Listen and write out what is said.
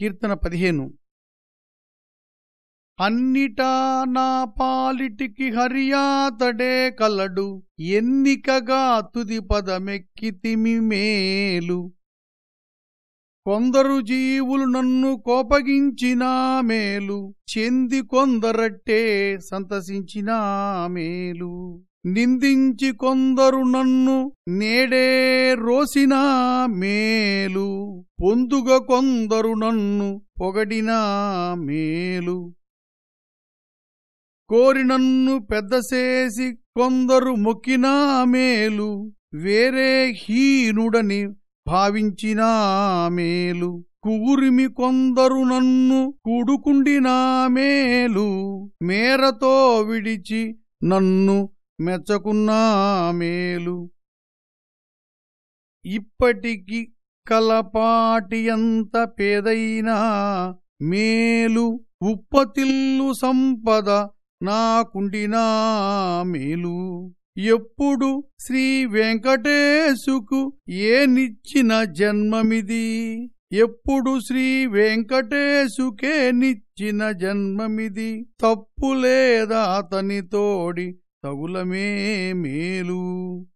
కీర్తన పదిహేను. అన్నిటా నా పాలిటికి హరియాతడే కలడు ఎన్నికగా తుది పదమెక్కితిమి మేలు. కొందరు జీవులు నన్ను కోపగించినా మేలు చెంది కొందరట్టే సంతసించినా మేలు. నిందించి కొందరు నన్ను నేడే రోసినా మేలు. పొందుగ కొందరు నన్ను పొగడినా మేలు. కోరి నన్ను పెద్దసేసి కొందరు మొక్కినా మేలు. వేరే హీనుడని భావించినా మేలు. కూరిమి కొందరు నన్ను కూడుకుండినా మేలు. మేరతో విడిచి నన్ను మెచ్చకున్నా మేలు. ఇప్పటికి కలపాటి ఎంత పేదైనా మేలు ఉప్పతిల్లు సంపద నాకుండినా మేలు. ఎప్పుడు శ్రీ వెంకటేశుకు ఏ నిచ్చిన జన్మమిది? ఎప్పుడు శ్రీ వెంకటేశుకే నిచ్చిన జన్మమిది? తప్పు లేదా అతని తోడి తగులమే మేలు.